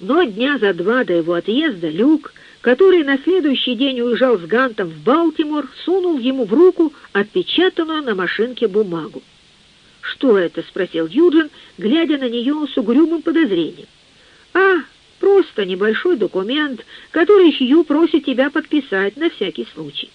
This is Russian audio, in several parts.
Но дня за два до его отъезда Люк, который на следующий день уезжал с Гантом в Балтимор, сунул ему в руку отпечатанную на машинке бумагу. «Что это?» — спросил Юджин, глядя на нее с угрюмым подозрением. «А, просто небольшой документ, который Хью просит тебя подписать на всякий случай».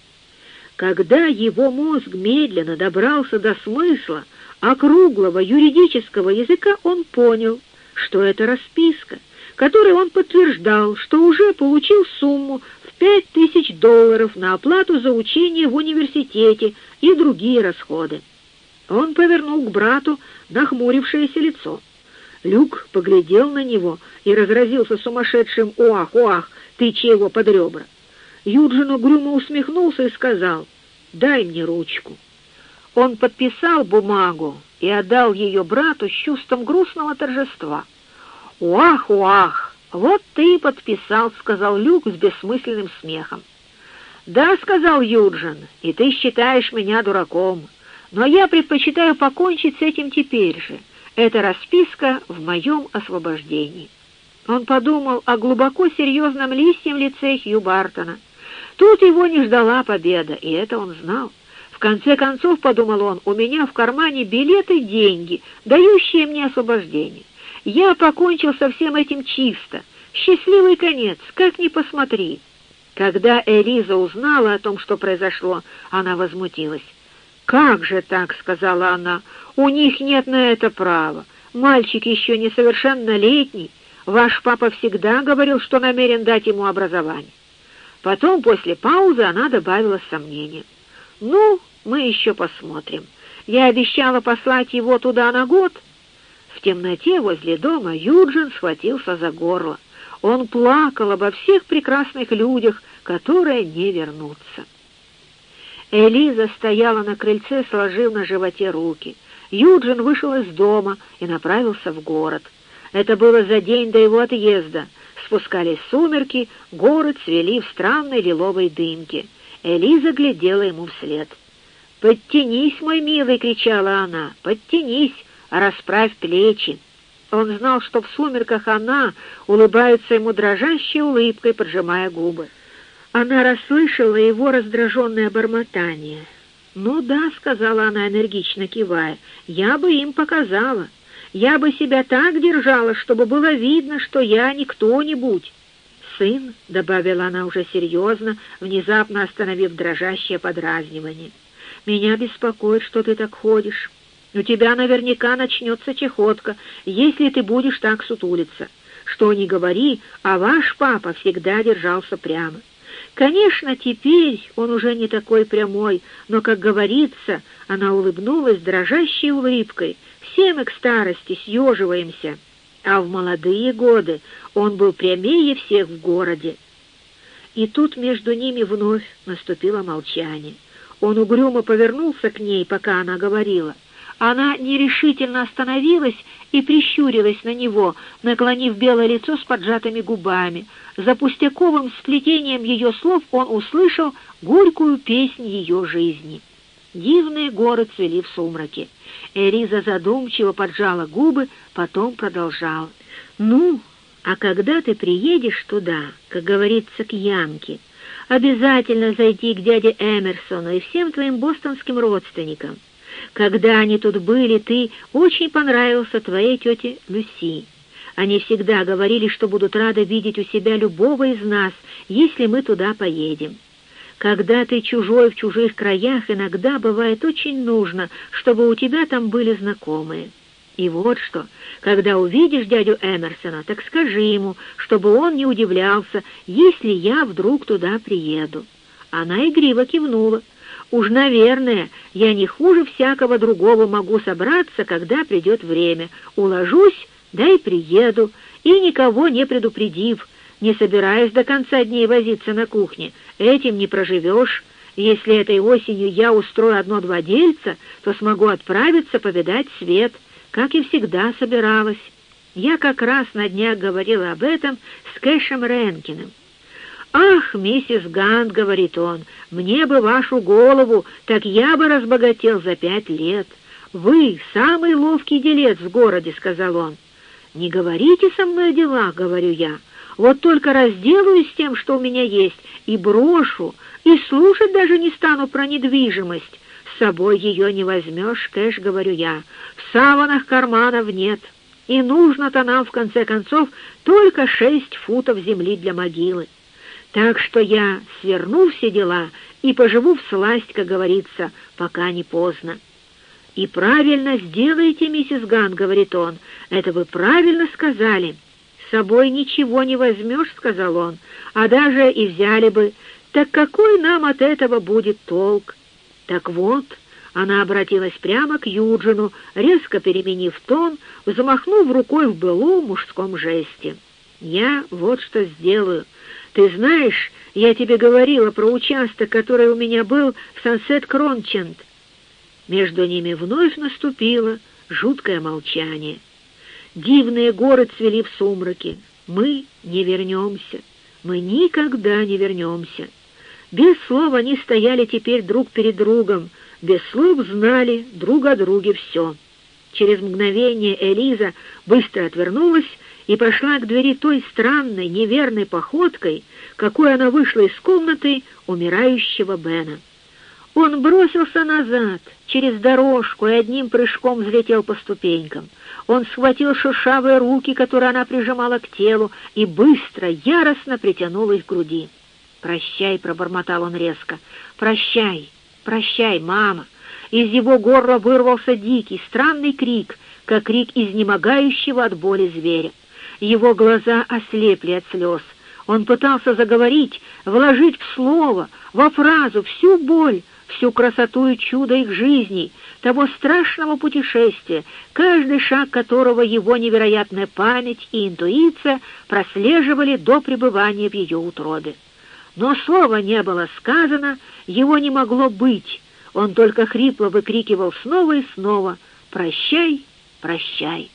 Когда его мозг медленно добрался до смысла округлого юридического языка, он понял, что это расписка, которой он подтверждал, что уже получил сумму в пять тысяч долларов на оплату за учение в университете и другие расходы. Он повернул к брату нахмурившееся лицо. Люк поглядел на него и разразился сумасшедшим «Уах, ты чего под ребра!» Юджин угрюмо усмехнулся и сказал «Дай мне ручку». Он подписал бумагу и отдал ее брату с чувством грустного торжества. «Уах, уах! Вот ты и подписал», — сказал Люк с бессмысленным смехом. «Да», — сказал Юджин, — «и ты считаешь меня дураком, но я предпочитаю покончить с этим теперь же. Это расписка в моем освобождении». Он подумал о глубоко серьезном листьем лице Хью Бартона. Тут его не ждала победа, и это он знал конце концов, подумал он, у меня в кармане билеты деньги, дающие мне освобождение. Я покончил со всем этим чисто. Счастливый конец, как ни посмотри. Когда Элиза узнала о том, что произошло, она возмутилась. «Как же так?» — сказала она. «У них нет на это права. Мальчик еще несовершеннолетний. Ваш папа всегда говорил, что намерен дать ему образование». Потом, после паузы, она добавила с сомнением. «Ну, мы еще посмотрим. Я обещала послать его туда на год. Темноте возле дома Юджин схватился за горло. Он плакал обо всех прекрасных людях, которые не вернутся. Элиза стояла на крыльце, сложив на животе руки. Юджин вышел из дома и направился в город. Это было за день до его отъезда. Спускались сумерки, город свели в странной лиловой дымке. Элиза глядела ему вслед. «Подтянись, мой милый!» — кричала она. «Подтянись, расправь плечи!» Он знал, что в сумерках она улыбается ему дрожащей улыбкой, поджимая губы. Она расслышала его раздраженное бормотание. «Ну да», — сказала она, энергично кивая, — «я бы им показала. Я бы себя так держала, чтобы было видно, что я не кто-нибудь». «Сын», — добавила она уже серьезно, внезапно остановив дрожащее подразнивание, — меня беспокоит, что ты так ходишь. У тебя наверняка начнется чехотка, если ты будешь так сутулиться. Что ни говори, а ваш папа всегда держался прямо. Конечно, теперь он уже не такой прямой, но, как говорится, она улыбнулась дрожащей улыбкой. Все мы к старости съеживаемся. А в молодые годы он был прямее всех в городе. И тут между ними вновь наступило молчание. Он угрюмо повернулся к ней, пока она говорила. Она нерешительно остановилась и прищурилась на него, наклонив белое лицо с поджатыми губами. За пустяковым сплетением ее слов он услышал горькую песнь ее жизни. Дивные горы цвели в сумраке. Эриза задумчиво поджала губы, потом продолжала. «Ну, а когда ты приедешь туда, как говорится, к Янке?» обязательно зайти к дяде Эмерсону и всем твоим бостонским родственникам. Когда они тут были, ты очень понравился твоей тете Люси. Они всегда говорили, что будут рады видеть у себя любого из нас, если мы туда поедем. Когда ты чужой в чужих краях, иногда бывает очень нужно, чтобы у тебя там были знакомые. И вот что, когда увидишь дядю Эмерсона, так скажи ему, чтобы он не удивлялся, если я вдруг туда приеду». Она игриво кивнула. «Уж, наверное, я не хуже всякого другого могу собраться, когда придет время. Уложусь, да и приеду, и никого не предупредив, не собираясь до конца дней возиться на кухне. Этим не проживешь». Если этой осенью я устрою одно-два дельца, то смогу отправиться повидать свет» как и всегда собиралась. Я как раз на днях говорила об этом с Кэшем Ренкиным. «Ах, миссис Гант, — говорит он, — мне бы вашу голову, так я бы разбогател за пять лет. Вы самый ловкий делец в городе, — сказал он. «Не говорите со мной о делах», — говорю я. «Вот только разделаюсь с тем, что у меня есть, и брошу, и слушать даже не стану про недвижимость. С собой ее не возьмешь, Кэш, — говорю я. В саванах карманов нет, и нужно-то нам, в конце концов, только шесть футов земли для могилы. Так что я сверну все дела и поживу в сласть, как говорится, пока не поздно. «И правильно сделаете, миссис Ган», — говорит он, — «это вы правильно сказали». «С собой ничего не возьмешь», — сказал он, — «а даже и взяли бы. Так какой нам от этого будет толк?» «Так вот», — она обратилась прямо к Юджину, резко переменив тон, взмахнув рукой в былом мужском жесте. «Я вот что сделаю. Ты знаешь, я тебе говорила про участок, который у меня был в Сансет-Крончент». Между ними вновь наступило жуткое молчание. Дивные горы цвели в сумраке. Мы не вернемся. Мы никогда не вернемся. Без слов они стояли теперь друг перед другом, без слов знали друг о друге все. Через мгновение Элиза быстро отвернулась и пошла к двери той странной, неверной походкой, какой она вышла из комнаты умирающего Бена. Он бросился назад, через дорожку, и одним прыжком взлетел по ступенькам. Он схватил шершавые руки, которые она прижимала к телу, и быстро, яростно притянул их к груди. «Прощай», — пробормотал он резко, — «прощай, прощай, мама». Из его горла вырвался дикий, странный крик, как крик изнемогающего от боли зверя. Его глаза ослепли от слез. Он пытался заговорить, вложить в слово, во фразу всю боль, всю красоту и чудо их жизней, того страшного путешествия, каждый шаг которого его невероятная память и интуиция прослеживали до пребывания в ее утробе. Но слова не было сказано, его не могло быть, он только хрипло выкрикивал снова и снова «Прощай, прощай».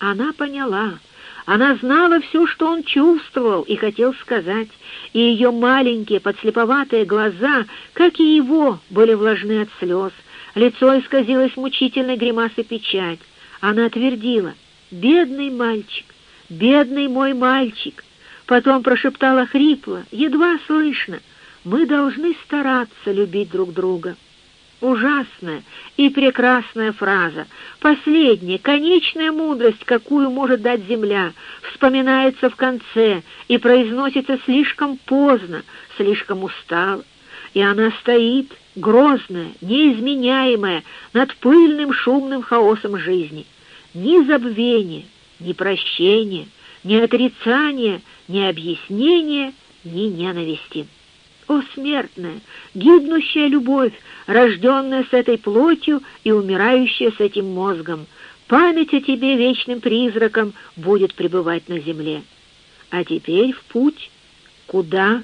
Она поняла — она знала все, что он чувствовал и хотел сказать, и ее маленькие подслеповатые глаза, как и его, были влажны от слез. Лицо исказилось мучительной гримасой печать. Она твердила «Бедный мальчик, бедный мой мальчик!» Потом прошептала хрипло, едва слышно «Мы должны стараться любить друг друга». Ужасная и прекрасная фраза, последняя, конечная мудрость, какую может дать земля, вспоминается в конце и произносится слишком поздно, слишком устало. И она стоит, грозная, неизменяемая, над пыльным шумным хаосом жизни. Ни забвения, ни прощения, ни отрицания, ни объяснения, ни ненависти. О, смертная, гибнущая любовь, рожденная с этой плотью и умирающая с этим мозгом, память о тебе вечным призраком будет пребывать на земле. А теперь в путь. Куда?